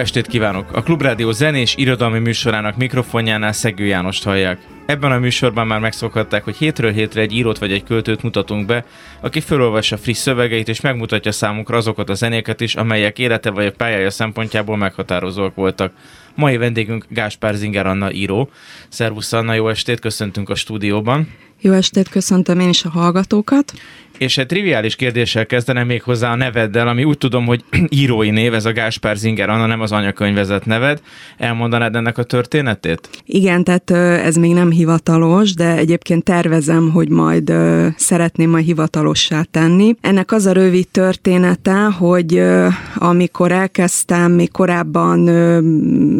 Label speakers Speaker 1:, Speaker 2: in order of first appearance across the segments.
Speaker 1: estét kívánok! A Klubrádió zenés irodalmi műsorának mikrofonjánál Szegő Jánost hallják. Ebben a műsorban már megszokhatták, hogy hétről hétre egy írót vagy egy költőt mutatunk be, aki felolvassa friss szövegeit és megmutatja számunkra azokat a zenéket is, amelyek élete vagy a pályája szempontjából meghatározóak voltak. Mai vendégünk Gáspár Zinger Anna író. Szervusz Anna, jó estét, köszöntünk a stúdióban.
Speaker 2: Jó estét, köszöntöm én is a hallgatókat.
Speaker 1: És egy triviális kérdéssel kezdenem még hozzá a neveddel, ami úgy tudom, hogy írói név, ez a Gáspár Zinger Anna, nem az anyakönyvezet neved. Elmondanád ennek a történetét?
Speaker 2: Igen, tehát ez még nem hivatalos, de egyébként tervezem, hogy majd szeretném majd hivatalossá tenni. Ennek az a rövid története, hogy amikor elkezdtem még korábban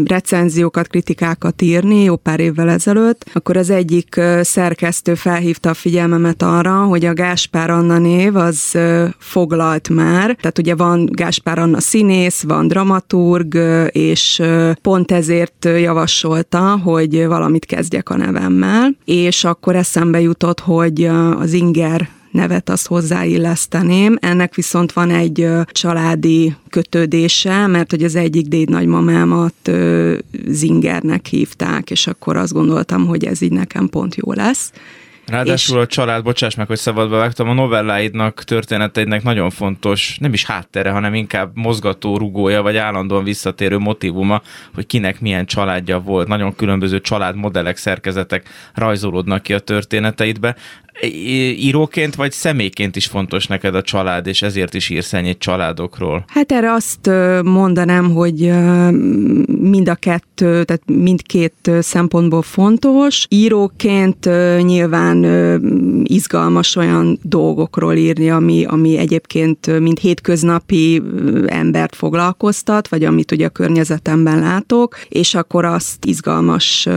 Speaker 2: recenziókat, kritikákat írni, jó pár évvel ezelőtt, akkor az egyik szerkesztő felhívta a figyelmemet arra, hogy a Gáspár Anna név az foglalt már, tehát ugye van Gáspár Anna színész, van dramaturg, és pont ezért javasolta, hogy valamit kezdjek a nevemmel, és akkor eszembe jutott, hogy az Inger nevet azt hozzáilleszteném. Ennek viszont van egy családi kötődése, mert hogy az egyik dédnagymamámat Zingernek hívták, és akkor azt gondoltam, hogy ez így nekem pont jó lesz.
Speaker 1: Ráadásul és... a család, bocsáss meg, hogy szabadba vágtam, a novelláidnak, történeteidnek nagyon fontos, nem is háttere, hanem inkább mozgató rugója, vagy állandóan visszatérő motivuma, hogy kinek milyen családja volt. Nagyon különböző családmodellek, szerkezetek rajzolódnak ki a történeteidbe íróként vagy személyként is fontos neked a család, és ezért is írsz ennyit családokról?
Speaker 2: Hát erre azt mondanám, hogy mind a kettő, tehát mindkét szempontból fontos. Íróként nyilván izgalmas olyan dolgokról írni, ami, ami egyébként mind hétköznapi embert foglalkoztat, vagy amit ugye a környezetemben látok, és akkor azt izgalmas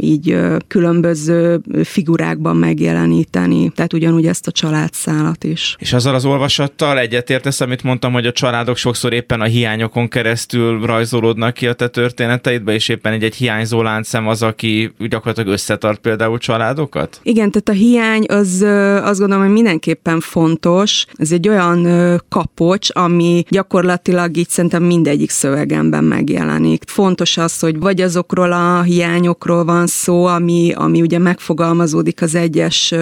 Speaker 2: így különböző figurákban megjeleníteni segíteni, tehát ugyanúgy ezt a családszálat is.
Speaker 1: És azzal az olvasattal egyetértesz, amit mondtam, hogy a családok sokszor éppen a hiányokon keresztül rajzolódnak ki a te történeteidbe, és éppen egy, egy hiányzó láncszem az, aki gyakorlatilag összetart például családokat?
Speaker 2: Igen, tehát a hiány az azt gondolom, hogy mindenképpen fontos. Ez egy olyan kapocs, ami gyakorlatilag így szerintem mindegyik szövegemben megjelenik. Fontos az, hogy vagy azokról a hiányokról van szó, ami, ami ugye megfogalmazódik az egyes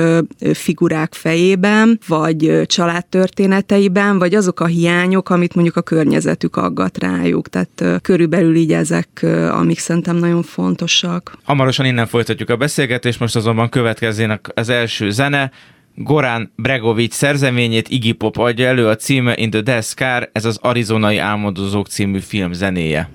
Speaker 2: figurák fejében, vagy családtörténeteiben, vagy azok a hiányok, amit mondjuk a környezetük aggat rájuk. Tehát körülbelül így ezek, amik szerintem nagyon fontosak.
Speaker 1: Hamarosan innen folytatjuk a beszélgetést, most azonban következének az első zene, Gorán Bregovic szerzeményét Iggy Pop adja elő, a címe In the Death Car, ez az Arizonai Álmodozók című film zenéje.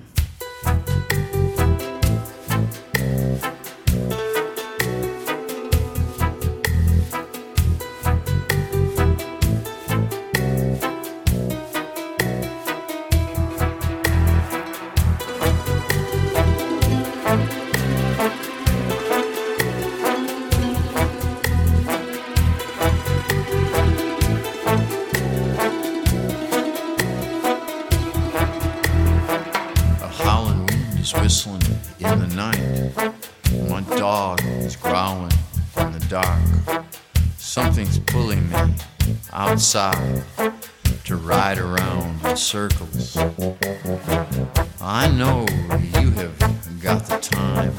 Speaker 3: Outside to ride around in circles. I know you have got the time,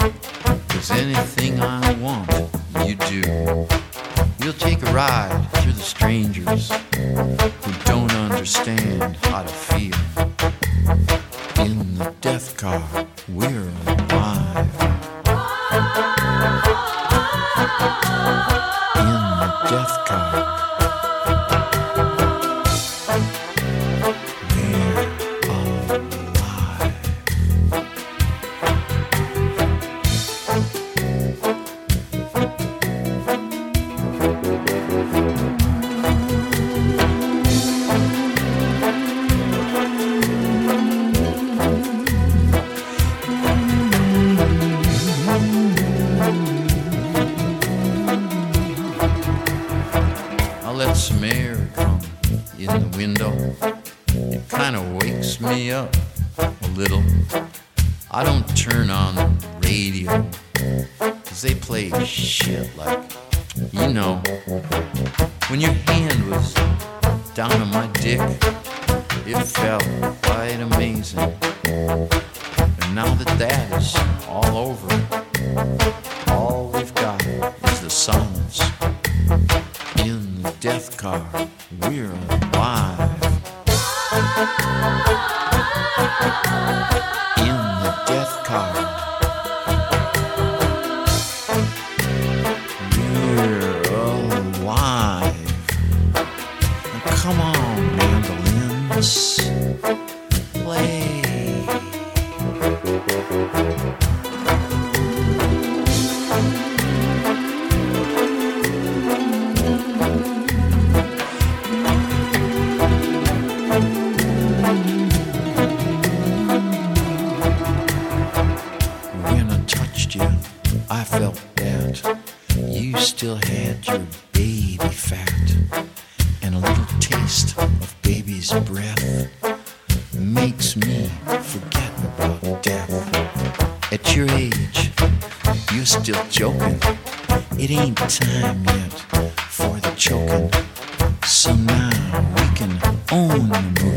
Speaker 3: cause anything I want, you do. We'll take a ride through the strangers who don't understand how to feel. In the death car, we're alive. In the death car. I felt that you still had your baby fat and a little taste of baby's breath makes me forget about death. At your age, you're still joking. It ain't time yet for the choking. So now we can own the movie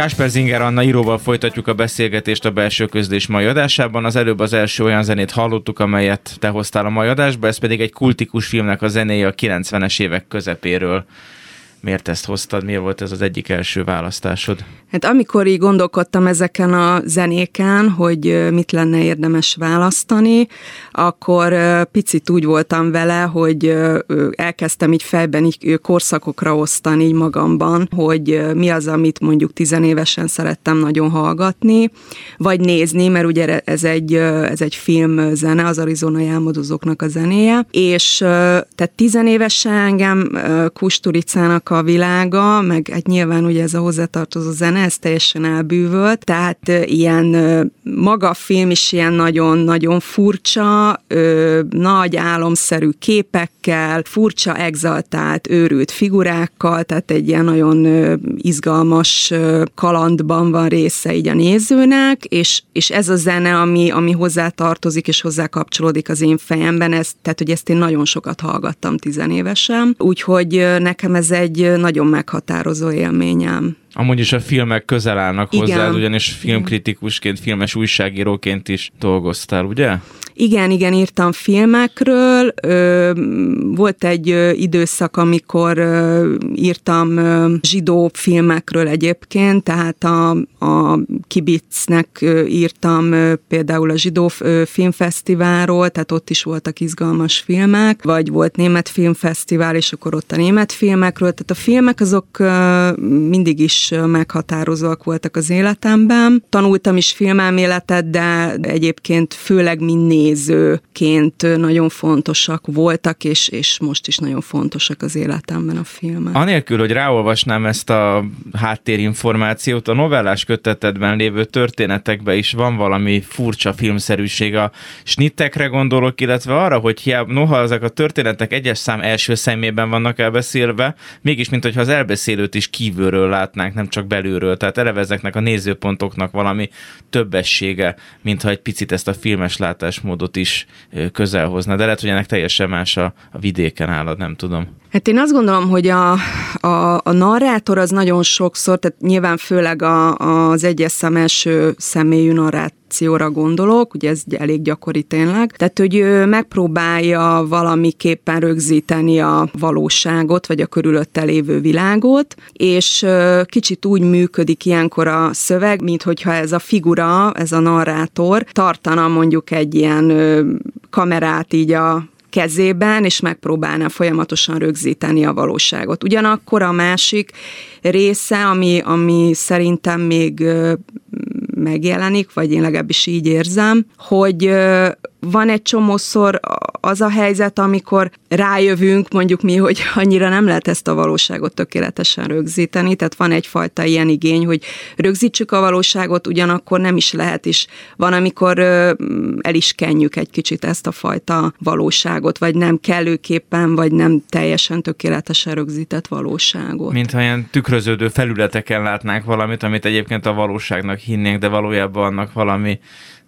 Speaker 1: Gásper Zinger Anna íróval folytatjuk a beszélgetést a belső közlés mai adásában. Az előbb az első olyan zenét hallottuk, amelyet te hoztál a mai adásba, ez pedig egy kultikus filmnek a zenéje a 90-es évek közepéről. Miért ezt hoztad? Miért volt ez az egyik első választásod?
Speaker 2: Hát amikor így gondolkodtam ezeken a zenéken, hogy mit lenne érdemes választani, akkor picit úgy voltam vele, hogy elkezdtem így fejben így korszakokra osztani így magamban, hogy mi az, amit mondjuk tizenévesen szerettem nagyon hallgatni, vagy nézni, mert ugye ez egy, ez egy film zene, az Arizona álmodozóknak a zenéje, és tehát tizenévesen engem Kusturicának a világa, meg hát nyilván ugye ez a hozzátartozó zene, ez teljesen elbűvölt, tehát ilyen maga a film is ilyen nagyon-nagyon furcsa, ö, nagy álomszerű képekkel, furcsa, exaltált, őrült figurákkal, tehát egy ilyen nagyon izgalmas ö, kalandban van része így a nézőnek, és, és ez a zene, ami, ami hozzá tartozik és hozzá kapcsolódik az én fejemben, ez, tehát hogy ezt én nagyon sokat hallgattam tizenévesen, úgyhogy nekem ez egy ö, nagyon meghatározó élményem.
Speaker 1: Amúgy is a filmek közel állnak
Speaker 2: Igen.
Speaker 1: hozzád, ugyanis filmkritikusként, filmes újságíróként is dolgoztál, ugye?
Speaker 2: Igen, igen, írtam filmekről. Ö, volt egy ö, időszak, amikor ö, írtam ö, zsidó filmekről egyébként, tehát a, a Kibicnek írtam például a Zsidó Filmfesztiválról, tehát ott is voltak izgalmas filmek, vagy volt Német Filmfesztivál, és akkor ott a német filmekről, tehát a filmek azok mindig is meghatározóak voltak az életemben. Tanultam is filmelméletet, de egyébként főleg mind nézőként nagyon fontosak voltak, és, és most is nagyon fontosak az életemben a filmek.
Speaker 1: Anélkül, hogy ráolvasnám ezt a háttérinformációt, a novellás kötetedben lévő történetekben is van valami furcsa filmszerűség. A snittekre gondolok, illetve arra, hogy hiába, noha ezek a történetek egyes szám első szemében vannak elbeszélve, mégis, mint hogyha az elbeszélőt is kívülről látnánk, nem csak belülről. Tehát eleve ezeknek a nézőpontoknak valami többessége, mintha egy picit ezt a filmes látásmódot is közel hozna. De lehet, hogy ennek teljesen más a, a vidéken állad, nem tudom.
Speaker 2: Hát én azt gondolom, hogy a, a, a narrátor az nagyon sokszor, tehát nyilván főleg a, az egyes szem első személyű narrációra gondolok, ugye ez elég gyakori tényleg, tehát hogy ő megpróbálja valamiképpen rögzíteni a valóságot, vagy a körülötte lévő világot, és kicsit úgy működik ilyenkor a szöveg, mint hogyha ez a figura, ez a narrátor tartana mondjuk egy ilyen kamerát így a kezében, és megpróbálná folyamatosan rögzíteni a valóságot. Ugyanakkor a másik része, ami, ami szerintem még megjelenik, vagy én legalábbis így érzem, hogy van egy csomószor az a helyzet, amikor rájövünk, mondjuk mi, hogy annyira nem lehet ezt a valóságot tökéletesen rögzíteni, tehát van egyfajta ilyen igény, hogy rögzítsük a valóságot, ugyanakkor nem is lehet is. Van, amikor el is kenjük egy kicsit ezt a fajta valóságot, vagy nem kellőképpen, vagy nem teljesen tökéletesen rögzített valóságot.
Speaker 1: Mintha ilyen tükröződő felületeken látnánk valamit, amit egyébként a valóságnak hinnénk, de valójában annak valami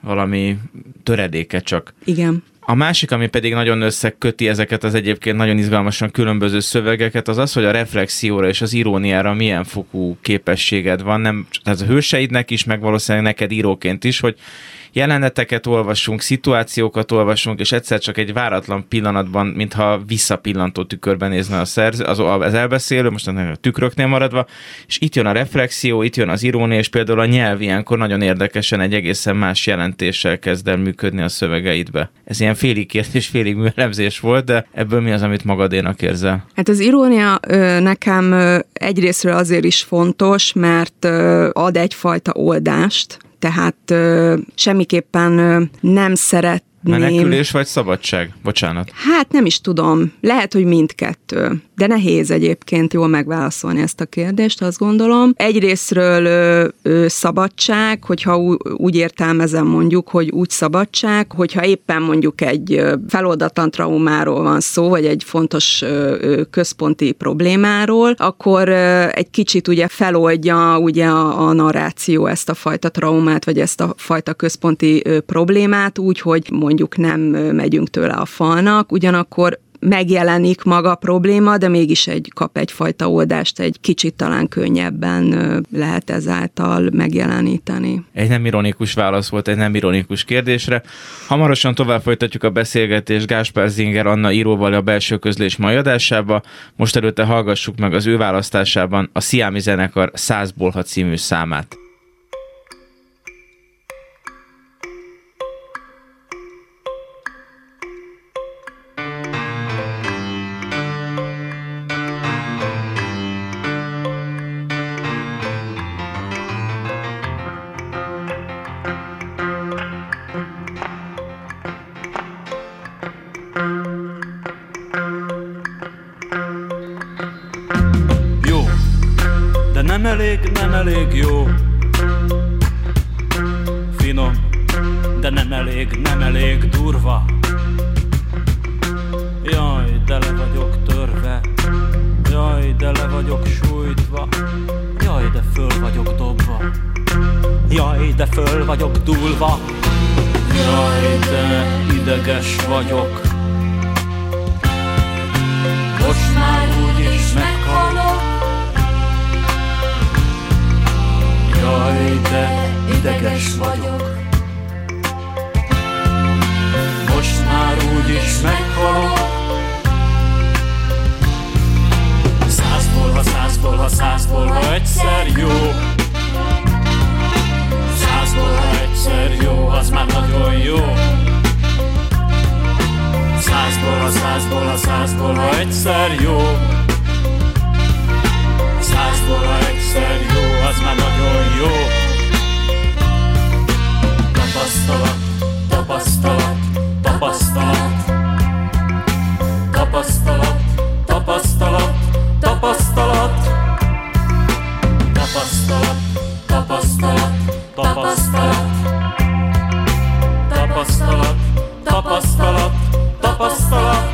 Speaker 1: valami töredéke csak.
Speaker 2: Igen.
Speaker 1: A másik, ami pedig nagyon összeköti ezeket az egyébként nagyon izgalmasan különböző szövegeket, az az, hogy a reflexióra és az iróniára milyen fokú képességed van, nem, tehát a hőseidnek is, meg valószínűleg neked íróként is, hogy jeleneteket olvasunk, szituációkat olvasunk, és egyszer csak egy váratlan pillanatban, mintha visszapillantó tükörben nézne a szerző, az, az elbeszélő, most a tükröknél maradva, és itt jön a reflexió, itt jön az irónia, és például a nyelv ilyenkor nagyon érdekesen egy egészen más jelentéssel kezd el működni a szövegeidbe. Ez ilyen félig kérdés, félig műelemzés volt, de ebből mi az, amit magadénak érzel?
Speaker 2: Hát az irónia nekem egyrésztről azért is fontos, mert ad egyfajta oldást, tehát semmiképpen nem szeret
Speaker 1: Menekülés vagy szabadság? Bocsánat.
Speaker 2: Hát nem is tudom. Lehet, hogy mindkettő. De nehéz egyébként jól megválaszolni ezt a kérdést, azt gondolom. Egyrésztről ö, ö, szabadság, hogyha úgy értelmezem mondjuk, hogy úgy szabadság, hogyha éppen mondjuk egy feloldatlan traumáról van szó, vagy egy fontos ö, központi problémáról, akkor ö, egy kicsit ugye feloldja ugye a, a narráció ezt a fajta traumát, vagy ezt a fajta központi ö, problémát úgy, hogy mondjuk nem megyünk tőle a falnak, ugyanakkor megjelenik maga a probléma, de mégis egy kap egyfajta oldást, egy kicsit talán könnyebben lehet ezáltal megjeleníteni.
Speaker 1: Egy nem ironikus válasz volt egy nem ironikus kérdésre. Hamarosan tovább folytatjuk a beszélgetést Gáspár Zinger Anna íróval a belső közlés mai adásába. Most előtte hallgassuk meg az ő választásában a Sziámi zenekar 100-ból című számát.
Speaker 4: Elég jó. Finom, de nem elég, nem elég durva. Jaj, de le vagyok törve. Jaj, de le vagyok sújtva. Jaj, de föl vagyok dobva. Jaj, de föl vagyok dúlva. Jaj, de ideges vagyok Jaj, de ideges vagyok. Most már úgy is meghalok. Százból, ha százból, ha százból, ha egyszer jó. Százból, ha egyszer jó, az már nagyon jó.
Speaker 5: Százból, ha százból, ha százból, ha egyszer jó. Százból, ha egyszer jó az már nagyon jó. Tapasztalat, tapasztalat, tapasztalat. Tapasztalat, tapasztalat, tapasztalat. Tapasztalat, tapasztalat, tapasztalat. Tapasztalat, tapasztalat, tapasztalat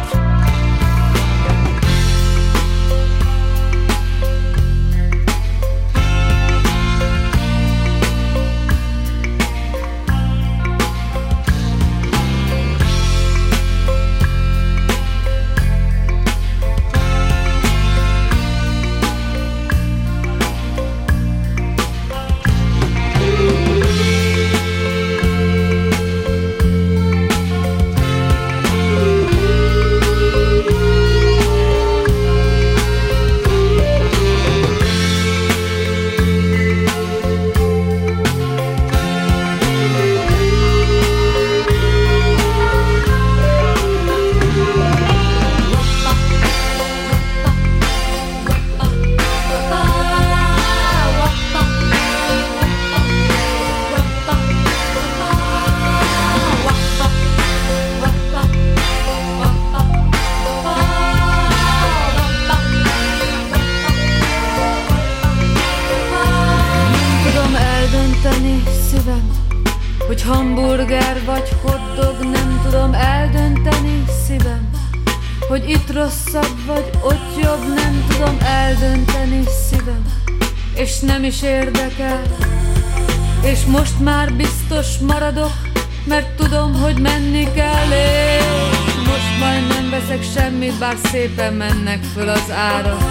Speaker 5: szépen mennek föl az árak.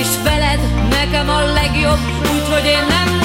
Speaker 5: És veled nekem a legjobb, úgyhogy én nem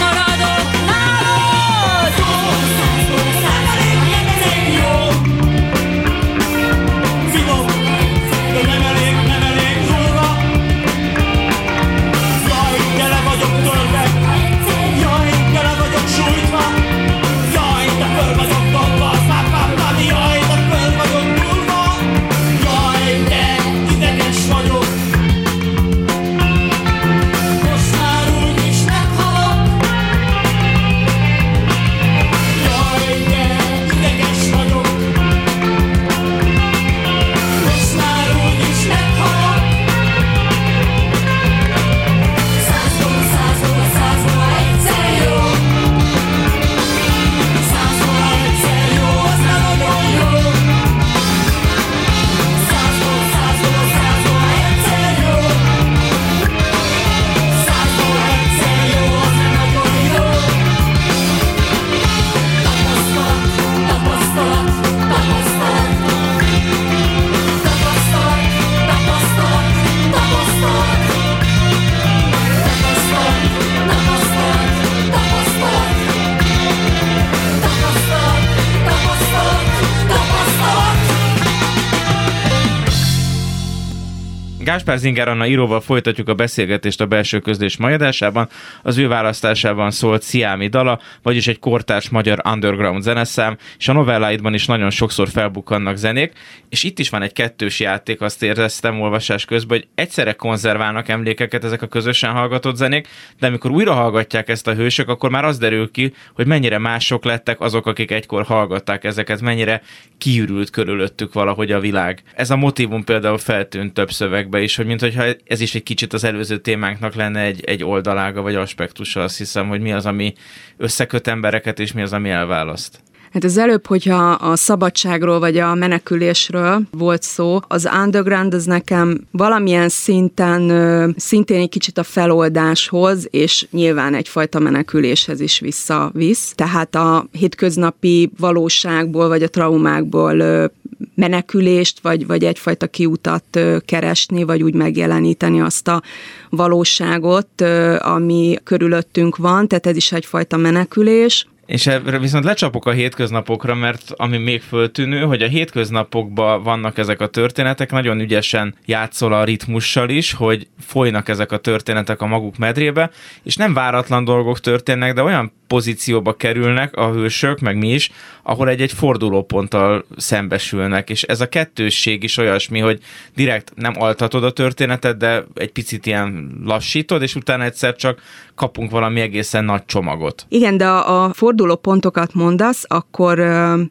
Speaker 1: Gáspár Zinger Anna íróval folytatjuk a beszélgetést a belső közlés majadásában. Az ő választásában szólt Sziámi dala, vagyis egy kortárs magyar underground zeneszám, és a novelláidban is nagyon sokszor felbukkannak zenék, és itt is van egy kettős játék, azt éreztem olvasás közben, hogy egyszerre konzerválnak emlékeket ezek a közösen hallgatott zenék, de amikor újra hallgatják ezt a hősök, akkor már az derül ki, hogy mennyire mások lettek azok, akik egykor hallgatták ezeket, mennyire kiürült körülöttük valahogy a világ. Ez a motivum például feltűnt több szövegbe is, hogy mintha ez is egy kicsit az előző témánknak lenne egy, egy oldalága vagy aspektusa, azt hiszem, hogy mi az, ami összeköt embereket, és mi az, ami elválaszt.
Speaker 2: Hát az előbb, hogyha a szabadságról vagy a menekülésről volt szó, az underground az nekem valamilyen szinten szintén egy kicsit a feloldáshoz, és nyilván egyfajta meneküléshez is visszavisz. Tehát a hétköznapi valóságból vagy a traumákból menekülést, vagy, vagy egyfajta kiutat keresni, vagy úgy megjeleníteni azt a valóságot, ami körülöttünk van, tehát ez is egyfajta menekülés.
Speaker 1: És erre viszont lecsapok a hétköznapokra, mert ami még föltűnő, hogy a hétköznapokban vannak ezek a történetek, nagyon ügyesen játszol a ritmussal is, hogy folynak ezek a történetek a maguk medrébe, és nem váratlan dolgok történnek, de olyan pozícióba kerülnek a hősök, meg mi is, ahol egy-egy fordulóponttal szembesülnek, és ez a kettősség is olyasmi, hogy direkt nem altatod a történetet, de egy picit ilyen lassítod, és utána egyszer csak kapunk valami egészen nagy csomagot.
Speaker 2: Igen, de a, fordulópontokat mondasz, akkor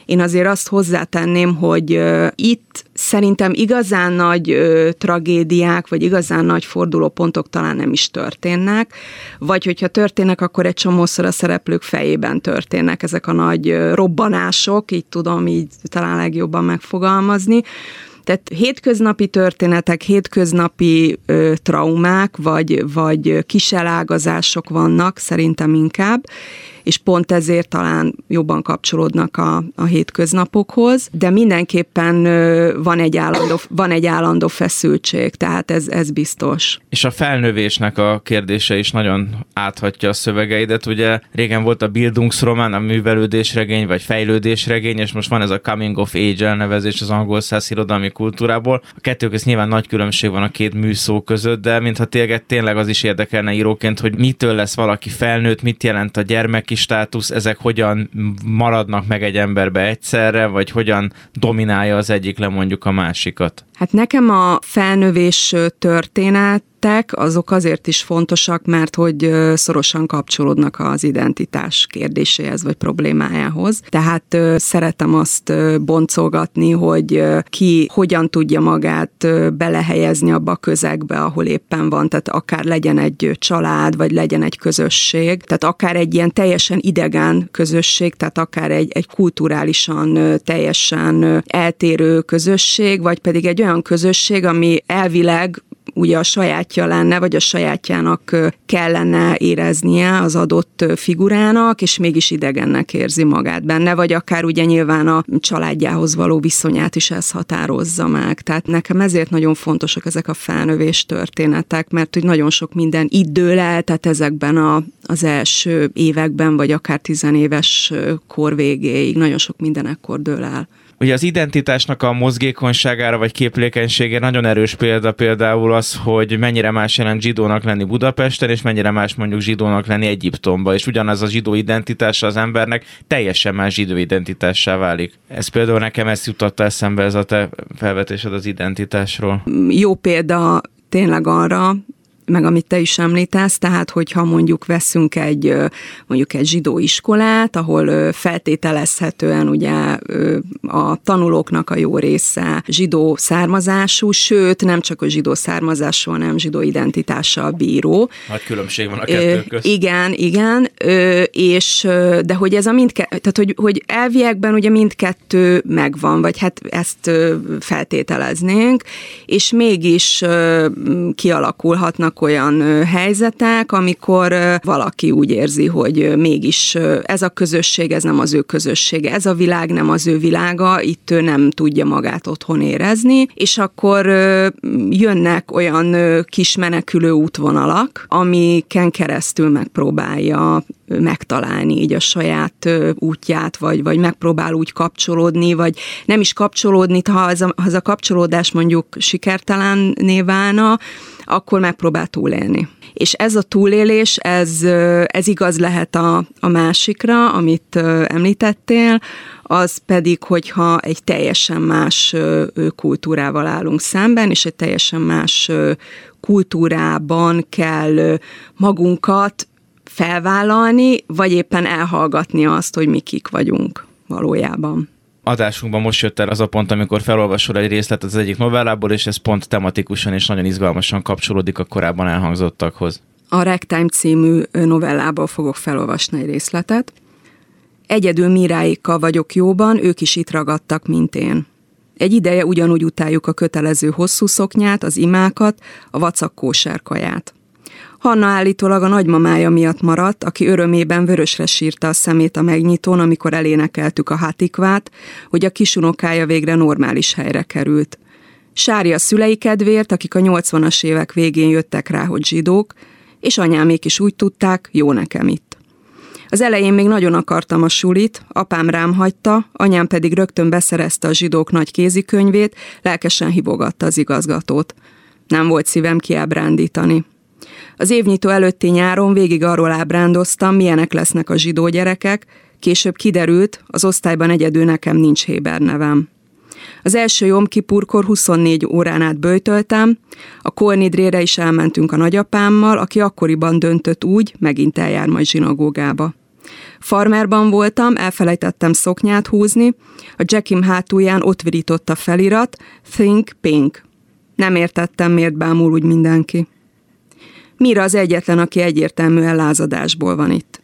Speaker 2: én azért azt hozzátenném, hogy itt szerintem igazán nagy uh, tragédiák, vagy igazán nagy fordulópontok talán nem is történnek, vagy hogyha történnek, akkor egy csomószor a szereplők fejében történnek ezek a nagy uh, robbanások, így tudom így talán legjobban megfogalmazni. Tehát hétköznapi történetek, hétköznapi ö, traumák, vagy, vagy kiselágazások vannak, szerintem inkább, és pont ezért talán jobban kapcsolódnak a, a hétköznapokhoz, de mindenképpen van egy állandó, van egy állandó feszültség, tehát ez, ez biztos.
Speaker 1: És a felnövésnek a kérdése is nagyon áthatja a szövegeidet. Ugye régen volt a Bildungsroman, a művelődésregény, vagy fejlődésregény, és most van ez a Coming of Age elnevezés az angol száz kultúrából. A kettő között nyilván nagy különbség van a két műszó között, de mintha téged tényleg az is érdekelne íróként, hogy mitől lesz valaki felnőtt, mit jelent a gyermek lelki státusz, ezek hogyan maradnak meg egy emberbe egyszerre, vagy hogyan dominálja az egyik le mondjuk a másikat?
Speaker 2: Hát nekem a felnövés történet tettek, azok azért is fontosak, mert hogy szorosan kapcsolódnak az identitás kérdéséhez vagy problémájához. Tehát szeretem azt boncolgatni, hogy ki hogyan tudja magát belehelyezni abba a közegbe, ahol éppen van, tehát akár legyen egy család, vagy legyen egy közösség, tehát akár egy ilyen teljesen idegen közösség, tehát akár egy, egy kulturálisan teljesen eltérő közösség, vagy pedig egy olyan közösség, ami elvileg ugye a sajátja lenne, vagy a sajátjának kellene éreznie az adott figurának, és mégis idegennek érzi magát benne, vagy akár ugye nyilván a családjához való viszonyát is ez határozza meg. Tehát nekem ezért nagyon fontosak ezek a felnövés történetek, mert hogy nagyon sok minden dől el, tehát ezekben a, az első években, vagy akár tizenéves kor végéig nagyon sok minden ekkor dől el.
Speaker 1: Ugye az identitásnak a mozgékonyságára vagy képlékenysége nagyon erős példa például az, hogy mennyire más jelent zsidónak lenni Budapesten, és mennyire más mondjuk zsidónak lenni Egyiptomba, és ugyanaz a zsidó identitása az embernek teljesen más zsidó identitássá válik. Ez például nekem ezt jutatta eszembe ez a te felvetésed az identitásról.
Speaker 2: Jó példa tényleg arra, meg amit te is említesz, tehát hogyha mondjuk veszünk egy mondjuk egy zsidó iskolát, ahol feltételezhetően ugye a tanulóknak a jó része zsidó származású, sőt nem csak a zsidó származású, hanem zsidó identitással bíró.
Speaker 1: Nagy különbség van a kettő
Speaker 2: közt. Igen, igen, és de hogy ez a mindkettő, tehát hogy, hogy elviekben ugye mindkettő megvan, vagy hát ezt feltételeznénk, és mégis kialakulhatnak vannak olyan helyzetek, amikor valaki úgy érzi, hogy mégis ez a közösség, ez nem az ő közössége, ez a világ nem az ő világa, itt ő nem tudja magát otthon érezni, és akkor jönnek olyan kis menekülő útvonalak, amiken keresztül megpróbálja megtalálni így a saját útját, vagy, vagy megpróbál úgy kapcsolódni, vagy nem is kapcsolódni, ha ez a, ha ez a kapcsolódás mondjuk sikertelen válna, akkor megpróbál túlélni. És ez a túlélés, ez, ez igaz lehet a, a másikra, amit említettél, az pedig, hogyha egy teljesen más kultúrával állunk szemben, és egy teljesen más kultúrában kell magunkat felvállalni, vagy éppen elhallgatni azt, hogy mi kik vagyunk valójában
Speaker 1: adásunkban most jött el az a pont, amikor felolvasol egy részletet az egyik novellából, és ez pont tematikusan és nagyon izgalmasan kapcsolódik a korábban elhangzottakhoz.
Speaker 2: A Ragtime című novellából fogok felolvasni egy részletet. Egyedül Miráikkal vagyok jóban, ők is itt ragadtak, mint én. Egy ideje ugyanúgy utáljuk a kötelező hosszú szoknyát, az imákat, a vacak kaját. Hanna állítólag a nagymamája miatt maradt, aki örömében vörösre sírta a szemét a megnyitón, amikor elénekeltük a hátikvát, hogy a kisunokája végre normális helyre került. Sári a szülei kedvéért, akik a 80-as évek végén jöttek rá, hogy zsidók, és anyámék is úgy tudták, jó nekem itt. Az elején még nagyon akartam a sulit, apám rám hagyta, anyám pedig rögtön beszerezte a zsidók nagy kézikönyvét, lelkesen hívogatta az igazgatót. Nem volt szívem kiábrándítani. Az évnyitó előtti nyáron végig arról ábrándoztam, milyenek lesznek a zsidó gyerekek, később kiderült, az osztályban egyedül nekem nincs Héber nevem. Az első Jom Kipurkor 24 órán át böjtöltem, a Kornidrére is elmentünk a nagyapámmal, aki akkoriban döntött úgy, megint eljár majd zsinagógába. Farmerban voltam, elfelejtettem szoknyát húzni, a Jackim hátulján ott virított a felirat Think Pink. Nem értettem, miért bámul úgy mindenki. Mira az egyetlen, aki egyértelműen lázadásból van itt.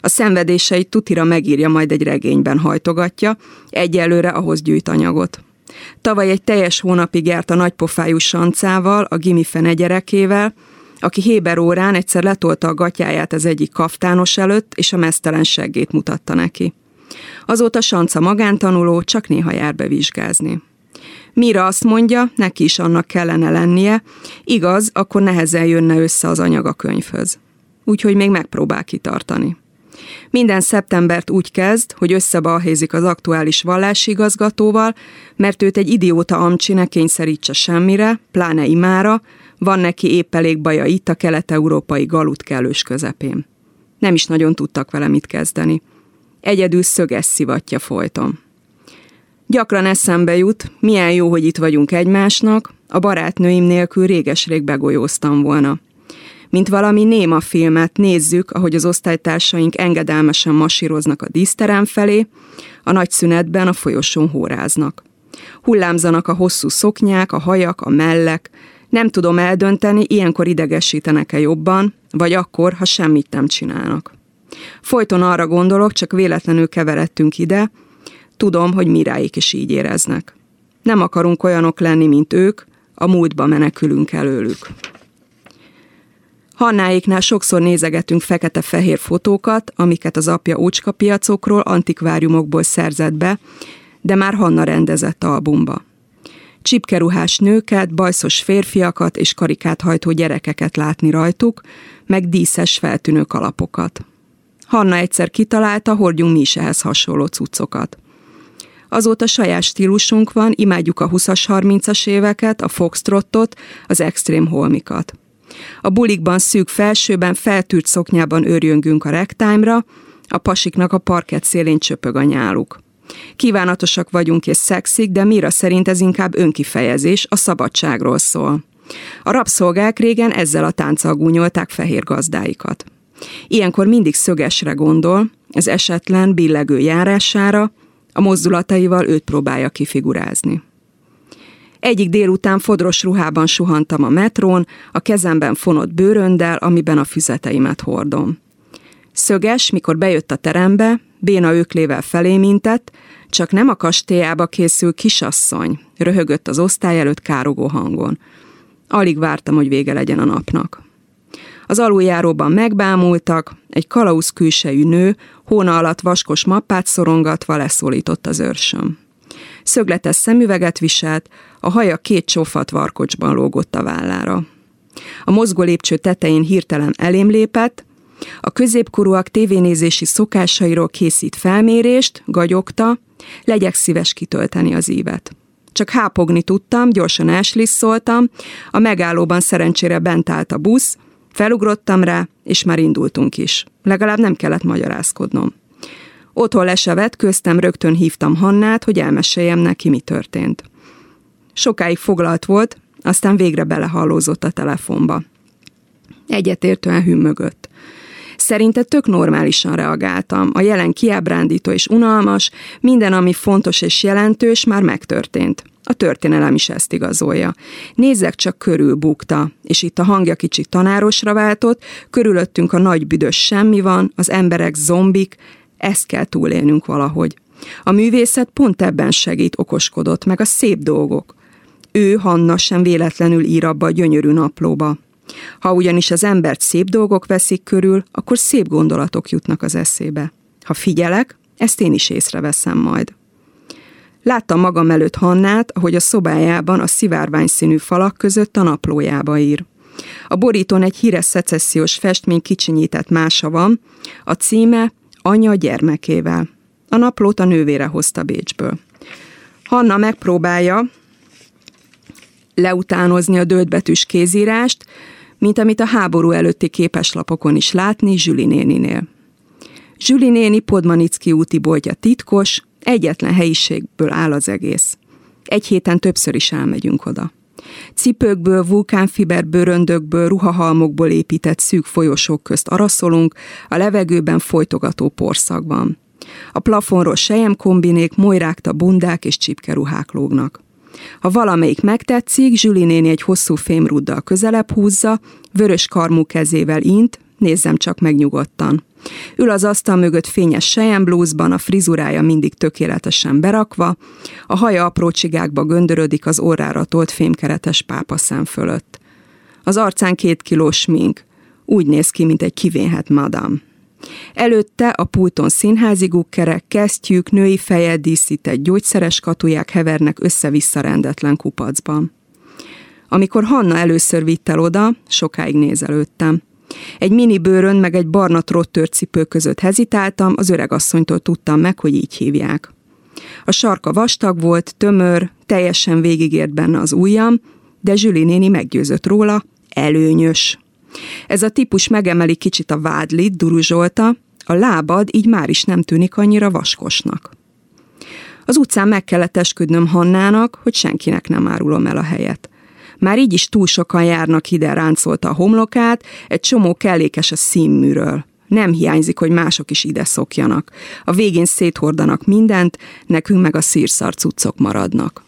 Speaker 2: A szenvedéseit tutira megírja, majd egy regényben hajtogatja, egyelőre ahhoz gyűjt anyagot. Tavaly egy teljes hónapig járt a nagypofájú sancával, a gimi fene gyerekével, aki Héber órán egyszer letolta a gatyáját az egyik kaftános előtt, és a mesztelen seggét mutatta neki. Azóta Sanca magántanuló, csak néha jár bevizsgázni. Mira azt mondja, neki is annak kellene lennie, igaz, akkor nehezen jönne össze az anyag a könyvhöz. Úgyhogy még megpróbál kitartani. Minden szeptembert úgy kezd, hogy összebalhézik az aktuális vallási igazgatóval, mert őt egy idióta amcsi ne kényszerítse semmire, pláne imára, van neki épp elég baja itt a kelet-európai galut kellős közepén. Nem is nagyon tudtak vele mit kezdeni. Egyedül szöges szivatja folyton. Gyakran eszembe jut, milyen jó, hogy itt vagyunk egymásnak, a barátnőim nélkül réges-rég begolyóztam volna. Mint valami néma filmet nézzük, ahogy az osztálytársaink engedelmesen masíroznak a díszterem felé, a nagy szünetben a folyosón hóráznak. Hullámzanak a hosszú szoknyák, a hajak, a mellek, nem tudom eldönteni, ilyenkor idegesítenek-e jobban, vagy akkor, ha semmit nem csinálnak. Folyton arra gondolok, csak véletlenül keveredtünk ide, tudom, hogy miráik is így éreznek. Nem akarunk olyanok lenni, mint ők, a múltba menekülünk előlük. Hannáiknál sokszor nézegetünk fekete-fehér fotókat, amiket az apja ócskapiacokról, antikváriumokból szerzett be, de már Hanna rendezett albumba csipkeruhás nőket, bajszos férfiakat és karikát hajtó gyerekeket látni rajtuk, meg díszes feltűnő kalapokat. Hanna egyszer kitalálta, hordjunk mi is ehhez hasonló cuccokat. Azóta saját stílusunk van, imádjuk a 20-as, 30-as éveket, a foxtrottot, az extrém holmikat. A bulikban szűk felsőben, feltűrt szoknyában őrjöngünk a ragtime a pasiknak a parkett szélén csöpög a nyáluk. Kívánatosak vagyunk és szexik, de Mira szerint ez inkább önkifejezés, a szabadságról szól. A rabszolgák régen ezzel a tánccal gúnyolták fehér gazdáikat. Ilyenkor mindig szögesre gondol, az esetlen billegő járására, a mozdulataival őt próbálja kifigurázni. Egyik délután fodros ruhában suhantam a metrón, a kezemben fonott bőröndel, amiben a füzeteimet hordom. Szöges, mikor bejött a terembe, béna öklével felé mintett, csak nem a kastélyába készül kisasszony, röhögött az osztály előtt károgó hangon. Alig vártam, hogy vége legyen a napnak. Az aluljáróban megbámultak, egy kalauz külsejű nő hóna alatt vaskos mappát szorongatva leszólított az őrsöm. Szögletes szemüveget viselt, a haja két csófat varkocsban lógott a vállára. A mozgó lépcső tetején hirtelen elém lépett, a középkorúak tévénézési szokásairól készít felmérést, gagyogta, legyek szíves kitölteni az ívet. Csak hápogni tudtam, gyorsan elslisszoltam, a megállóban szerencsére bent állt a busz, felugrottam rá, és már indultunk is. Legalább nem kellett magyarázkodnom. Otthon lesevett, köztem rögtön hívtam Hannát, hogy elmeséljem neki, mi történt. Sokáig foglalt volt, aztán végre belehallózott a telefonba. Egyetértően hümmögött. Szerinte tök normálisan reagáltam. A jelen kiábrándító és unalmas, minden, ami fontos és jelentős, már megtörtént. A történelem is ezt igazolja. Nézzek csak körül bukta, és itt a hangja kicsit tanárosra váltott, körülöttünk a nagy büdös semmi van, az emberek zombik, ezt kell túlélnünk valahogy. A művészet pont ebben segít, okoskodott, meg a szép dolgok. Ő, Hanna sem véletlenül ír abba a gyönyörű naplóba. Ha ugyanis az embert szép dolgok veszik körül, akkor szép gondolatok jutnak az eszébe. Ha figyelek, ezt én is észreveszem majd. Láttam magam előtt Hannát, ahogy a szobájában a szivárvány színű falak között a naplójába ír. A borítón egy híres szecessziós festmény kicsinyített mása van, a címe Anya gyermekével. A naplót a nővére hozta Bécsből. Hanna megpróbálja leutánozni a döldbetűs kézírást, mint amit a háború előtti képeslapokon is látni Zsüli néninél. Zsüli néni Podmanicki úti boltja titkos, egyetlen helyiségből áll az egész. Egy héten többször is elmegyünk oda. Cipőkből, vulkánfiber bőröndökből, ruhahalmokból épített szűk folyosók közt araszolunk, a levegőben folytogató porszakban. A plafonról sejemkombinék, molyrákta bundák és csipkeruhák lógnak. Ha valamelyik megtetszik, Zsüli néni egy hosszú fémruddal közelebb húzza, vörös karmú kezével int, nézzem csak meg nyugodtan. Ül az asztal mögött fényes sejemblúzban, a frizurája mindig tökéletesen berakva, a haja apró csigákba göndörödik az orrára tolt fémkeretes pápa szem fölött. Az arcán két kilós mink, úgy néz ki, mint egy kivénhet madam. Előtte a pulton színházi gukkerek, kesztyűk, női fejjel díszített gyógyszeres katuják hevernek össze-vissza rendetlen kupacban. Amikor Hanna először vitt el oda, sokáig nézelődtem. Egy mini bőrön meg egy barna trottörcipő között hezitáltam, az öregasszonytól tudtam meg, hogy így hívják. A sarka vastag volt, tömör, teljesen végigért benne az ujjam, de Zsüli néni meggyőzött róla, előnyös. Ez a típus megemeli kicsit a vádlit, duruzsolta, a lábad így már is nem tűnik annyira vaskosnak. Az utcán meg kellett esküdnöm Hannának, hogy senkinek nem árulom el a helyet. Már így is túl sokan járnak ide, ráncolta a homlokát, egy csomó kellékes a színműről. Nem hiányzik, hogy mások is ide szokjanak. A végén széthordanak mindent, nekünk meg a szírszar cuccok maradnak.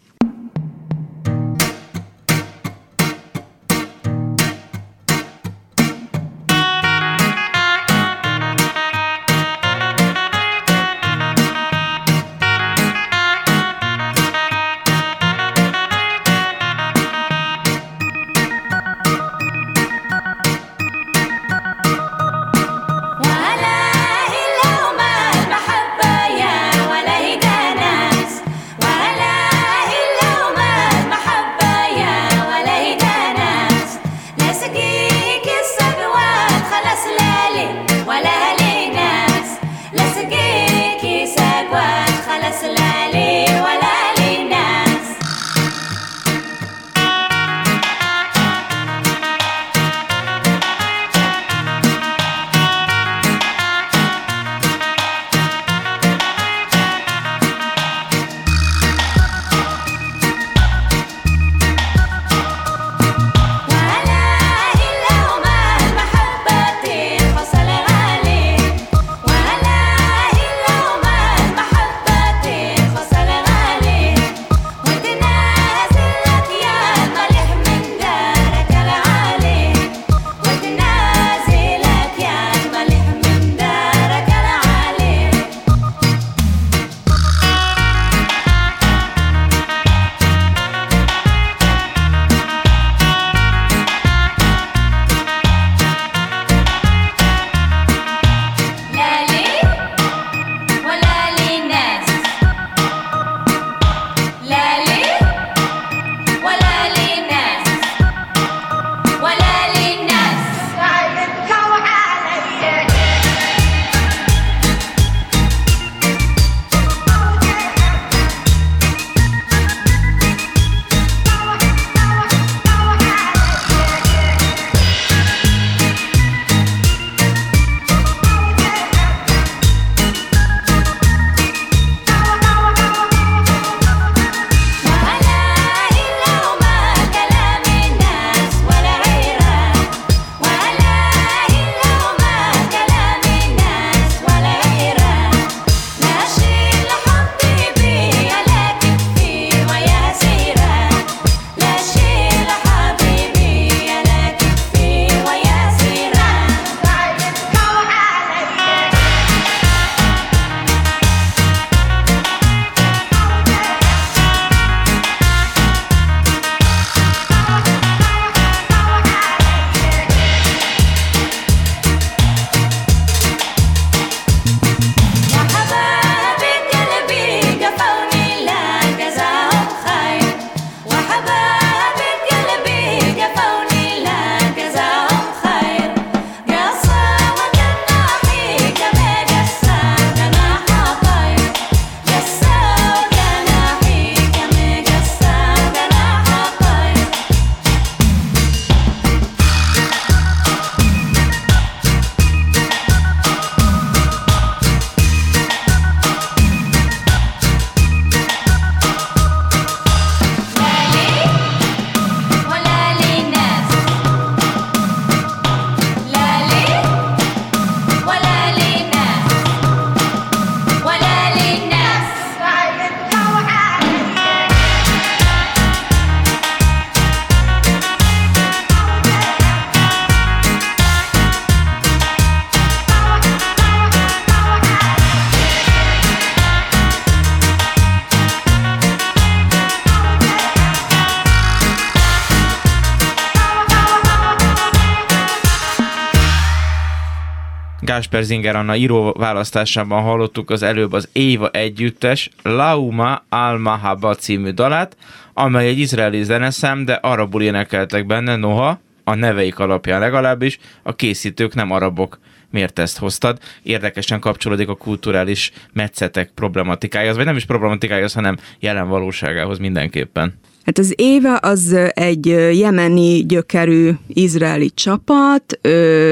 Speaker 1: Gásper Zinger Anna író választásában hallottuk az előbb az Éva együttes Lauma Al-Mahaba című dalát, amely egy izraeli zeneszám, de arabul énekeltek benne, noha a neveik alapján legalábbis a készítők nem arabok. Miért ezt hoztad? Érdekesen kapcsolódik a kulturális metszetek problematikájához, vagy nem is problematikájához, hanem jelen valóságához mindenképpen.
Speaker 2: Hát az Éva az egy jemeni gyökerű izraeli csapat,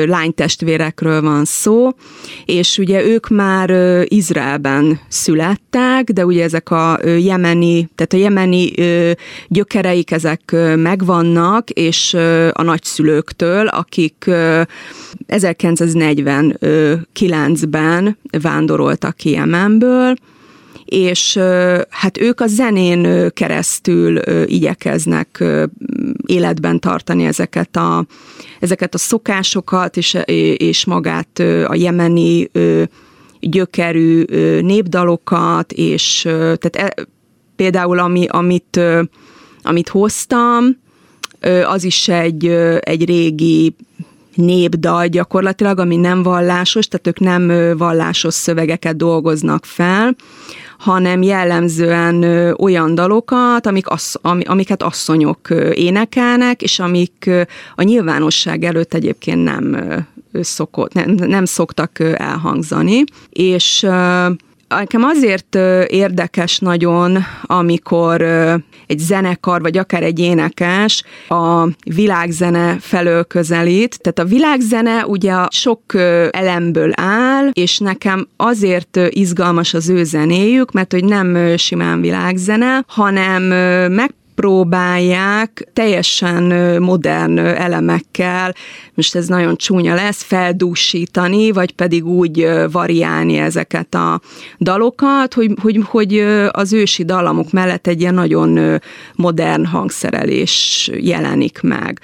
Speaker 2: lánytestvérekről van szó, és ugye ők már Izraelben születtek, de ugye ezek a jemeni, tehát a jemeni gyökereik ezek megvannak, és a nagyszülőktől, akik 1949-ben vándoroltak ki Jemenből, és hát ők a zenén keresztül igyekeznek életben tartani ezeket a, ezeket a szokásokat, és, és magát a jemeni gyökerű népdalokat, és tehát e, például ami, amit, amit hoztam, az is egy, egy régi népdal gyakorlatilag, ami nem vallásos, tehát ők nem vallásos szövegeket dolgoznak fel, hanem jellemzően olyan dalokat, amik assz, amiket asszonyok énekelnek, és amik a nyilvánosság előtt egyébként nem, szokott, nem, nem szoktak elhangzani. És nekem azért érdekes nagyon, amikor egy zenekar, vagy akár egy énekes a világzene felől közelít. Tehát a világzene ugye sok elemből áll, és nekem azért izgalmas az ő zenéjük, mert hogy nem simán világzene, hanem meg próbálják teljesen modern elemekkel, most ez nagyon csúnya lesz, feldúsítani, vagy pedig úgy variálni ezeket a dalokat, hogy, hogy, hogy az ősi dallamok mellett egy ilyen nagyon modern hangszerelés jelenik meg.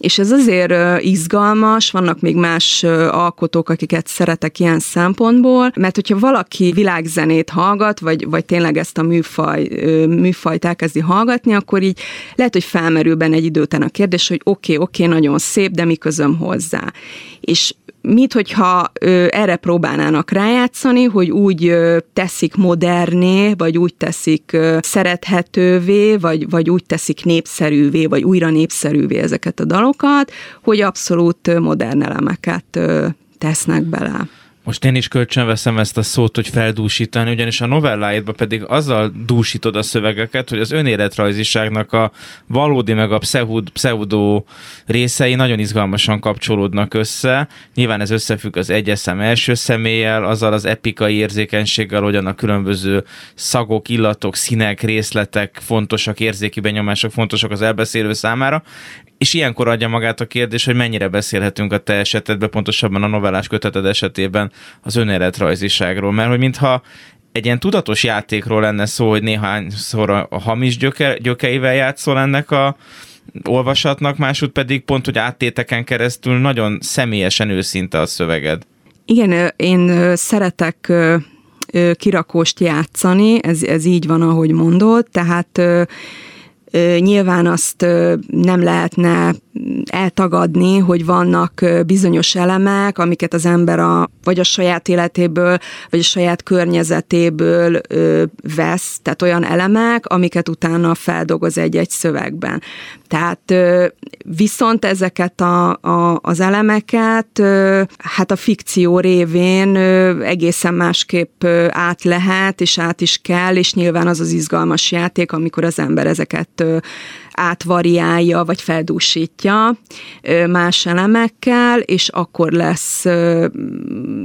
Speaker 2: És ez azért izgalmas, vannak még más alkotók, akiket szeretek ilyen szempontból, mert hogyha valaki világzenét hallgat, vagy, vagy tényleg ezt a műfaj, műfajt elkezdi hallgatni, akkor így lehet, hogy felmerül benne egy idő a kérdés, hogy oké, okay, oké, okay, nagyon szép, de mi közöm hozzá. És mit, hogyha ö, erre próbálnának rájátszani, hogy úgy ö, teszik moderné, vagy úgy teszik ö, szerethetővé, vagy, vagy úgy teszik népszerűvé, vagy újra népszerűvé ezeket a dalokat, hogy abszolút modern elemeket ö, tesznek bele.
Speaker 1: Most én is kölcsönveszem ezt a szót, hogy feldúsítani, ugyanis a novelláidban pedig azzal dúsítod a szövegeket, hogy az önéletrajziságnak a valódi meg a pseud, pseudo részei nagyon izgalmasan kapcsolódnak össze. Nyilván ez összefügg az egyes szem első személlyel, azzal az epikai érzékenységgel, hogyan a különböző szagok, illatok, színek, részletek fontosak, érzéki benyomások fontosak az elbeszélő számára, és ilyenkor adja magát a kérdés, hogy mennyire beszélhetünk a te esetedben, pontosabban a novellás köteted esetében az önéletrajziságról, mert hogy mintha egy ilyen tudatos játékról lenne szó, hogy néhányszor a, hamis gyöke, gyökeivel játszol ennek a olvasatnak, másút pedig pont, hogy áttéteken keresztül nagyon személyesen őszinte a szöveged.
Speaker 2: Igen, én szeretek kirakóst játszani, ez, ez így van, ahogy mondod, tehát Nyilván azt nem lehetne eltagadni, hogy vannak bizonyos elemek, amiket az ember a, vagy a saját életéből, vagy a saját környezetéből vesz, tehát olyan elemek, amiket utána feldolgoz egy-egy szövegben. Tehát viszont ezeket a, a, az elemeket hát a fikció révén egészen másképp át lehet, és át is kell, és nyilván az az izgalmas játék, amikor az ember ezeket átvariálja, vagy feldúsítja más elemekkel, és akkor lesz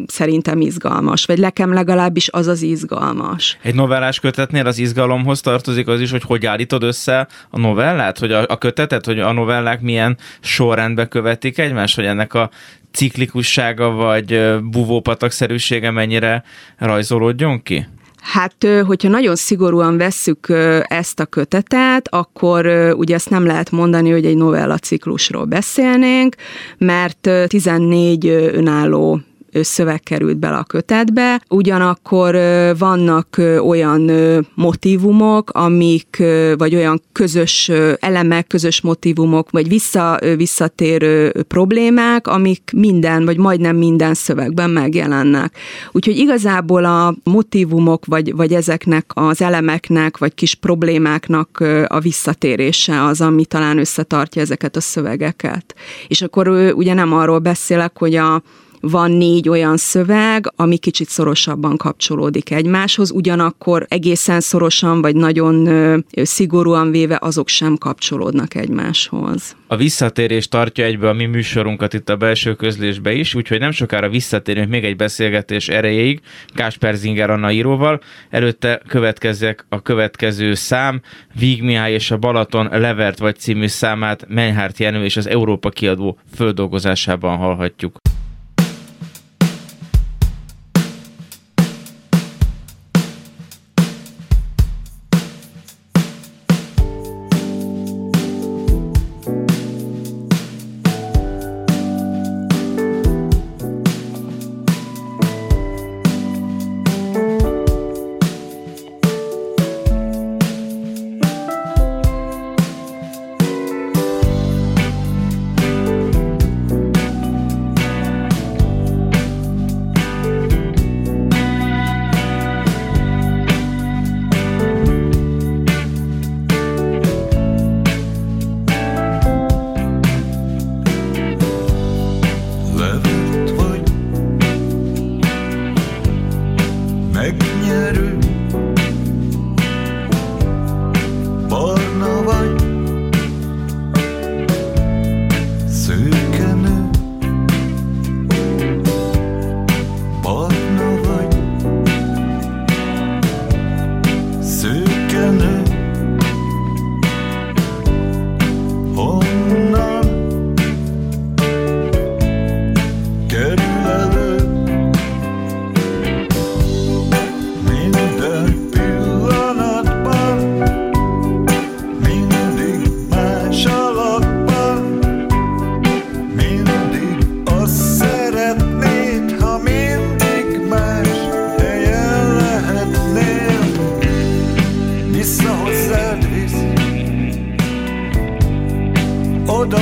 Speaker 2: szerintem izgalmas, vagy nekem legalábbis az az izgalmas.
Speaker 1: Egy novellás kötetnél az izgalomhoz tartozik az is, hogy hogy állítod össze a novellát, hogy a, a kötetet, hogy a novellák milyen sorrendbe követik egymást, hogy ennek a ciklikussága vagy buvópatakszerűsége mennyire rajzolódjon ki?
Speaker 2: Hát, hogyha nagyon szigorúan vesszük ezt a kötetet, akkor ugye ezt nem lehet mondani, hogy egy novella ciklusról beszélnénk, mert 14 önálló szöveg került bele a kötetbe, ugyanakkor vannak olyan motivumok, amik, vagy olyan közös elemek, közös motivumok, vagy vissza, visszatérő problémák, amik minden, vagy majdnem minden szövegben megjelennek. Úgyhogy igazából a motivumok, vagy, vagy ezeknek az elemeknek, vagy kis problémáknak a visszatérése az, ami talán összetartja ezeket a szövegeket. És akkor ugye nem arról beszélek, hogy a van négy olyan szöveg, ami kicsit szorosabban kapcsolódik egymáshoz, ugyanakkor egészen szorosan vagy nagyon szigorúan véve azok sem kapcsolódnak egymáshoz.
Speaker 6: A visszatérés tartja egybe a mi műsorunkat itt a belső közlésbe is, úgyhogy nem sokára visszatérünk még egy beszélgetés erejéig Kásper Zinger Anna íróval. Előtte következzek a következő szám, Víg Mihály és a Balaton Levert vagy című számát Menhárt Jenő és az Európa kiadó földolgozásában hallhatjuk.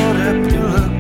Speaker 6: Gáspár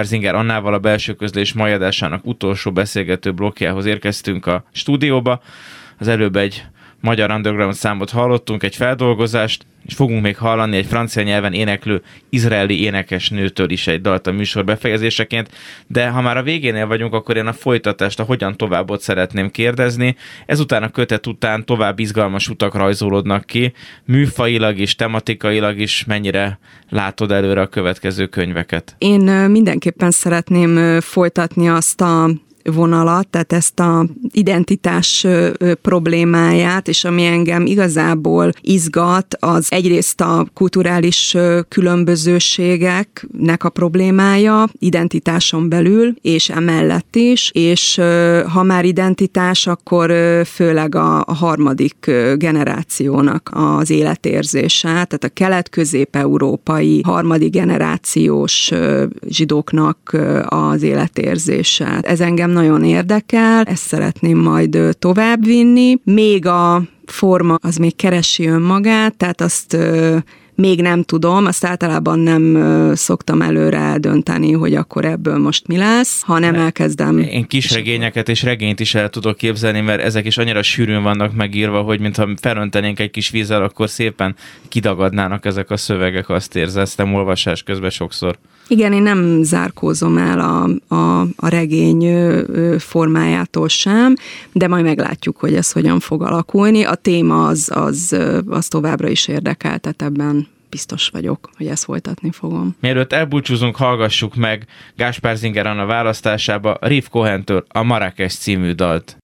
Speaker 6: Zinger Annával a belső közlés majadásának utolsó beszélgető blokkjához érkeztünk a stúdióba. Az előbb egy
Speaker 1: magyar underground számot hallottunk, egy feldolgozást, és fogunk még hallani egy francia nyelven éneklő izraeli énekesnőtől is egy dalt a műsor befejezéseként, de ha már a végénél vagyunk, akkor én a folytatást, a hogyan továbbot szeretném kérdezni. Ezután a kötet után tovább izgalmas utak rajzolódnak ki, műfailag is, tematikailag is mennyire látod előre a következő könyveket?
Speaker 2: Én mindenképpen szeretném folytatni azt a vonalat, tehát ezt a identitás problémáját, és ami engem igazából izgat, az egyrészt a kulturális különbözőségeknek a problémája, identitáson belül, és emellett is, és ha már identitás, akkor főleg a harmadik generációnak az életérzése, tehát a kelet-közép-európai harmadik generációs zsidóknak az életérzése. Ez engem nagyon érdekel, ezt szeretném majd továbbvinni. Még a forma az még keresi önmagát, tehát azt még nem tudom, azt általában nem szoktam előre eldönteni, hogy akkor ebből most mi lesz, hanem elkezdem.
Speaker 1: Én kis regényeket és regényt is el tudok képzelni, mert ezek is annyira sűrűn vannak megírva, hogy mintha felöntenénk egy kis vízzel, akkor szépen kidagadnának ezek a szövegek, azt érzeztem olvasás közben sokszor.
Speaker 2: Igen, én nem zárkózom el a, a, a regény formájától sem, de majd meglátjuk, hogy ez hogyan fog alakulni. A téma az, az, az továbbra is érdekel, tehát ebben biztos vagyok, hogy ezt folytatni fogom.
Speaker 1: Mielőtt elbúcsúzunk, hallgassuk meg Gáspár Zinger Anna választásába Riff Cohentől a Marrakes című dalt.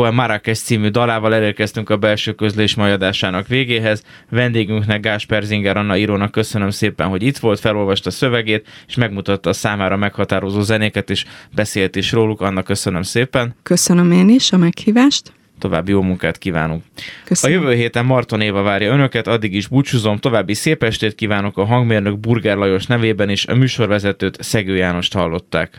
Speaker 1: Rivko Marrakes című dalával elérkeztünk a belső közlés majadásának végéhez. Vendégünknek Gás Perzinger Anna írónak köszönöm szépen, hogy itt volt, felolvasta a szövegét, és megmutatta a számára meghatározó zenéket, és beszélt is róluk. Anna köszönöm szépen.
Speaker 2: Köszönöm én is a meghívást.
Speaker 1: További jó munkát kívánunk.
Speaker 2: Köszönöm.
Speaker 1: A jövő héten Marton Éva várja önöket, addig is búcsúzom, további szép estét kívánok a hangmérnök Burger Lajos nevében, és a műsorvezetőt Szegő Jánost hallották.